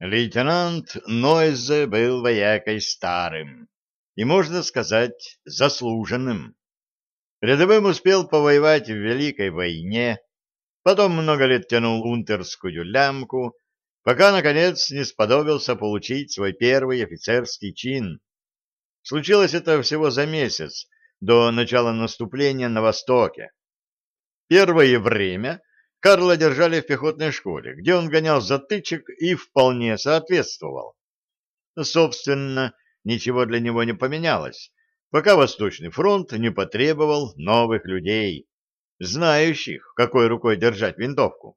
Лейтенант Нойзе был воякой старым и, можно сказать, заслуженным. Рядовым успел повоевать в Великой войне, потом много лет тянул унтерскую лямку, пока, наконец, не сподобился получить свой первый офицерский чин. Случилось это всего за месяц до начала наступления на Востоке. Первое время Карла держали в пехотной школе, где он гонял затычек и вполне соответствовал. Собственно, ничего для него не поменялось, пока Восточный фронт не потребовал новых людей, знающих, какой рукой держать винтовку.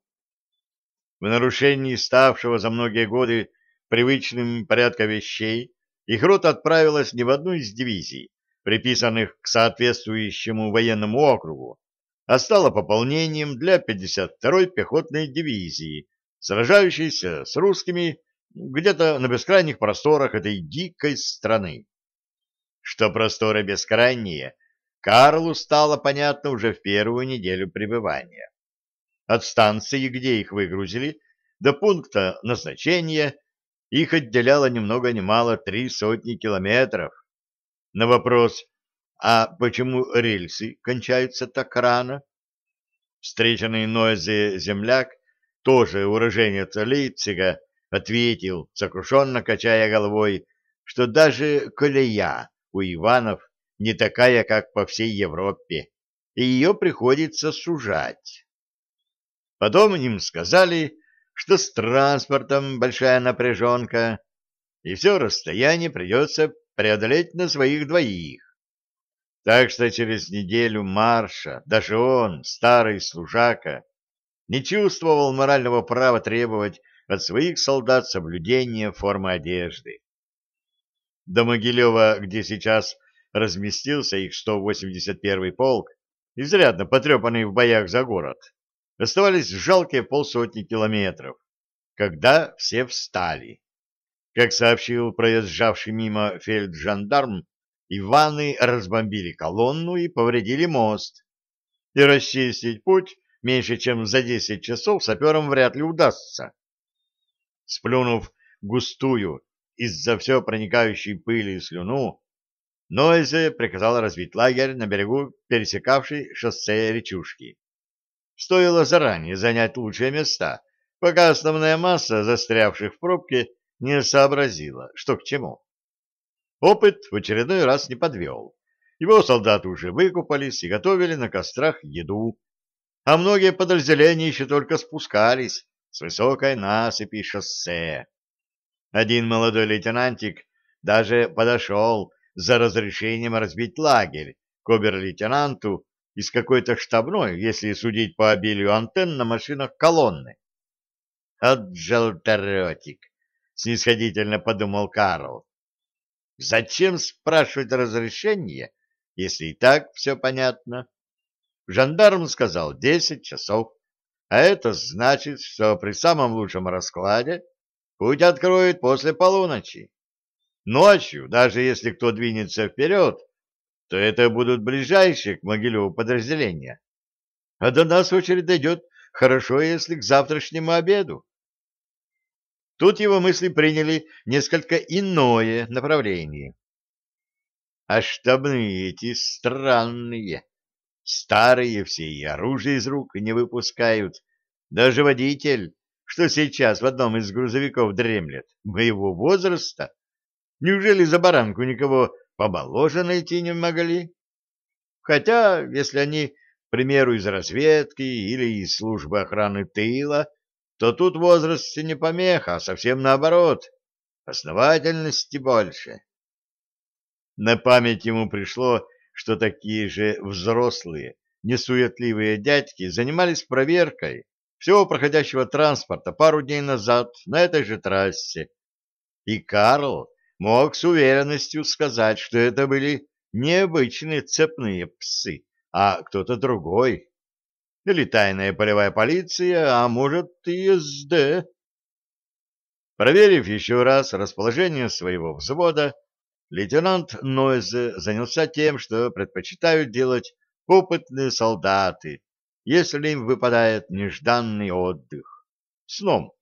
В нарушении ставшего за многие годы привычным порядка вещей, их рота отправилась не в одну из дивизий, приписанных к соответствующему военному округу, а стала пополнением для 52-й пехотной дивизии, сражающейся с русскими где-то на бескрайних просторах этой дикой страны. Что просторы бескрайние, Карлу стало понятно уже в первую неделю пребывания. От станции, где их выгрузили, до пункта назначения их отделяло ни много ни мало три сотни километров. На вопрос а почему рельсы кончаются так рано? Встреченный Нойзе земляк, тоже уроженец Лейпцига, ответил, сокрушенно качая головой, что даже колея у Иванов не такая, как по всей Европе, и ее приходится сужать. Потом им сказали, что с транспортом большая напряженка, и все расстояние придется преодолеть на своих двоих. Так что через неделю марша даже он, старый служака, не чувствовал морального права требовать от своих солдат соблюдения формы одежды. До Могилева, где сейчас разместился их 181-й полк, изрядно потрепанный в боях за город, оставались жалкие полсотни километров, когда все встали. Как сообщил проезжавший мимо фельджандарм, Иваны разбомбили колонну и повредили мост. И расчистить путь меньше, чем за десять часов саперам вряд ли удастся. Сплюнув густую из-за все проникающей пыли и слюну, Нойзе приказал развить лагерь на берегу пересекавшей шоссе речушки. Стоило заранее занять лучшие места, пока основная масса застрявших в пробке не сообразила, что к чему. Опыт в очередной раз не подвел. Его солдаты уже выкупались и готовили на кострах еду, а многие подразделения еще только спускались с высокой насыпи шоссе. Один молодой лейтенантик даже подошел за разрешением разбить лагерь к обер-лейтенанту из какой-то штабной, если судить по обилию антенн на машинах колонны. «От желторотик!» — снисходительно подумал Карл. Зачем спрашивать разрешение, если и так все понятно? Жандарм сказал десять часов, а это значит, что при самом лучшем раскладе путь откроет после полуночи. Ночью, даже если кто двинется вперед, то это будут ближайшие к Могилеву подразделения. А до нас очередь дойдет хорошо, если к завтрашнему обеду. Тут его мысли приняли несколько иное направление. А штабные эти странные. Старые все и оружие из рук не выпускают. Даже водитель, что сейчас в одном из грузовиков дремлет, моего возраста. Неужели за баранку никого помоложе найти не могли? Хотя, если они, к примеру, из разведки или из службы охраны тыла, то тут возраст не помеха, а совсем наоборот, основательности больше. На память ему пришло, что такие же взрослые, несуетливые дядьки занимались проверкой всего проходящего транспорта пару дней назад на этой же трассе. И Карл мог с уверенностью сказать, что это были необычные цепные псы, а кто-то другой, или тайная полевая полиция, а может и СД. Проверив еще раз расположение своего взвода, лейтенант Нойзе занялся тем, что предпочитают делать опытные солдаты, если им выпадает нежданный отдых — сном.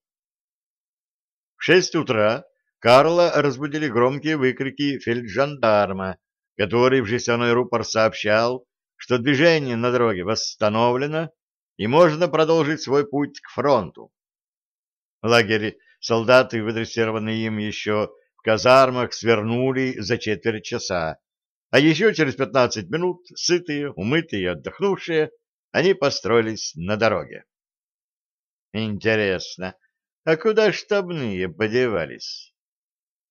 В шесть утра Карла разбудили громкие выкрики фельджандарма, который в жестяной рупор сообщал, что движение на дороге восстановлено и можно продолжить свой путь к фронту. Лагерь солдаты, выдрессированные им еще в казармах, свернули за четверть часа, а еще через пятнадцать минут, сытые, умытые и отдохнувшие, они построились на дороге. Интересно, а куда штабные подевались?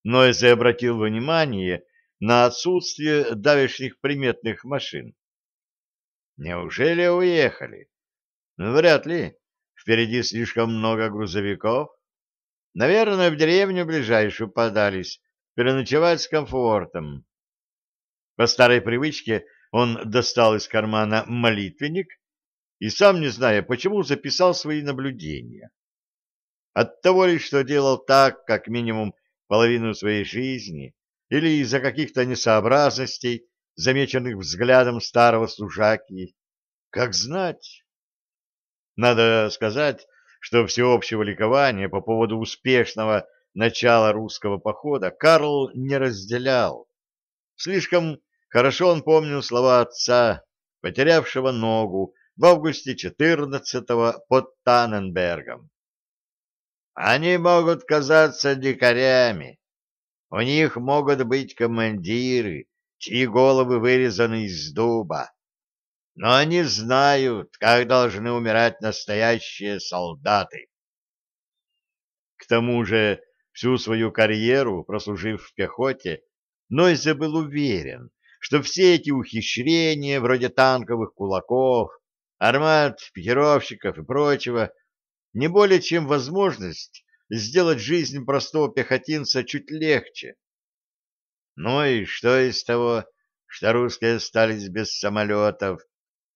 Нойзе обратил внимание на отсутствие давешних приметных машин. Неужели уехали? Ну, вряд ли. Впереди слишком много грузовиков. Наверное, в деревню ближайшую подались, переночевать с комфортом. По старой привычке он достал из кармана молитвенник и, сам не зная почему, записал свои наблюдения. От того ли, что делал так, как минимум половину своей жизни, или из-за каких-то несообразностей, замеченных взглядом старого служаки, как знать. Надо сказать, что всеобщего ликования по поводу успешного начала русского похода Карл не разделял. Слишком хорошо он помнил слова отца, потерявшего ногу в августе 14-го под Танненбергом. Они могут казаться дикарями. У них могут быть командиры, чьи головы вырезаны из дуба. Но они знают, как должны умирать настоящие солдаты. К тому же, всю свою карьеру, прослужив в пехоте, Нойзе был уверен, что все эти ухищрения, вроде танковых кулаков, армат, пикировщиков и прочего, не более чем возможность сделать жизнь простого пехотинца чуть легче. Ну и что из того, что русские остались без самолетов,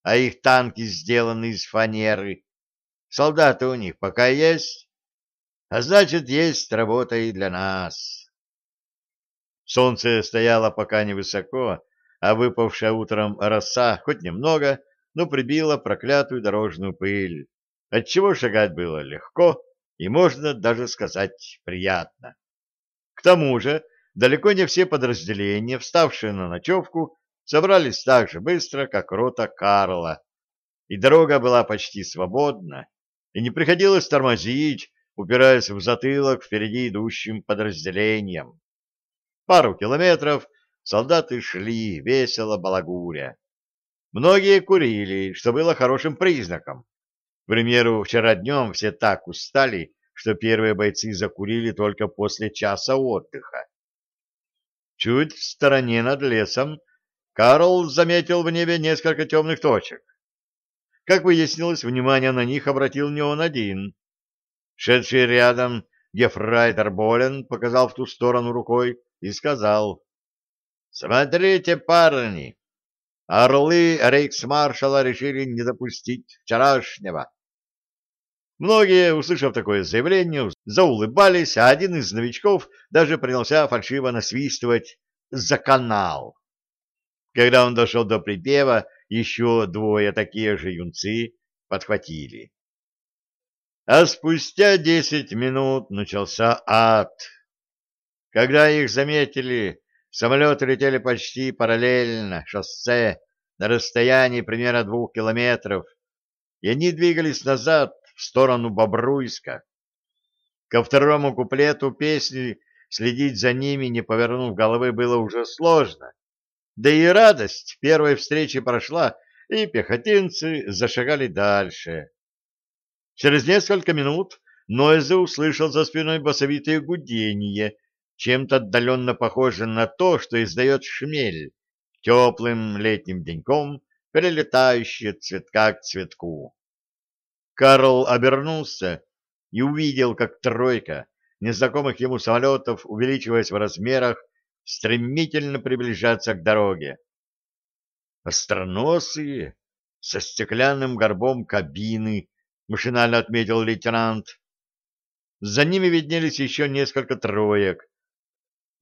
а их танки сделаны из фанеры? Солдаты у них пока есть, а значит, есть работа и для нас. Солнце стояло пока невысоко, а выпавшая утром роса хоть немного, но прибила проклятую дорожную пыль отчего шагать было легко и, можно даже сказать, приятно. К тому же, далеко не все подразделения, вставшие на ночевку, собрались так же быстро, как рота Карла, и дорога была почти свободна, и не приходилось тормозить, упираясь в затылок впереди идущим подразделениям. Пару километров солдаты шли, весело балагуря. Многие курили, что было хорошим признаком. К примеру, вчера днем все так устали, что первые бойцы закурили только после часа отдыха. Чуть в стороне над лесом Карл заметил в небе несколько темных точек. Как выяснилось, внимание на них обратил не он один. Шедший рядом Гефрайтер Болен показал в ту сторону рукой и сказал, «Смотрите, парни, орлы рейхсмаршала решили не допустить вчерашнего. Многие, услышав такое заявление, заулыбались, а один из новичков даже принялся фальшиво насвистывать «за канал». Когда он дошел до припева, еще двое такие же юнцы подхватили. А спустя десять минут начался ад. Когда их заметили, самолеты летели почти параллельно шоссе на расстоянии примерно двух километров, и они двигались назад, в сторону Бобруйска. Ко второму куплету песни следить за ними, не повернув головы, было уже сложно. Да и радость первой встречи прошла, и пехотинцы зашагали дальше. Через несколько минут Нойзе услышал за спиной басовитое гудение, чем-то отдаленно похоже на то, что издает шмель, теплым летним деньком, перелетающий от цветка к цветку. Карл обернулся и увидел, как тройка незнакомых ему самолетов, увеличиваясь в размерах, стремительно приближается к дороге. «Остроносые, со стеклянным горбом кабины», — машинально отметил лейтенант. За ними виднелись еще несколько троек.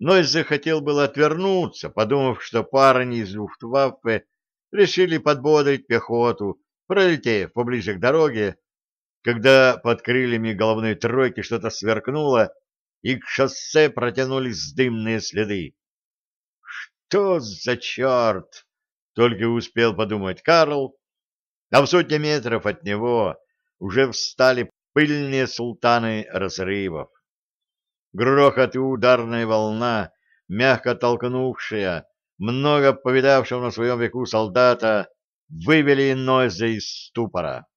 Но захотел было отвернуться, подумав, что парни из Люфтваффе решили подбодрить пехоту, пролетев поближе к дороге, когда под крыльями головной тройки что-то сверкнуло, и к шоссе протянулись дымные следы. «Что за черт?» — только успел подумать Карл, а в сотне метров от него уже встали пыльные султаны разрывов. Грохот и ударная волна, мягко толкнувшая много повидавшего на своем веку солдата, вывели Нойза из ступора.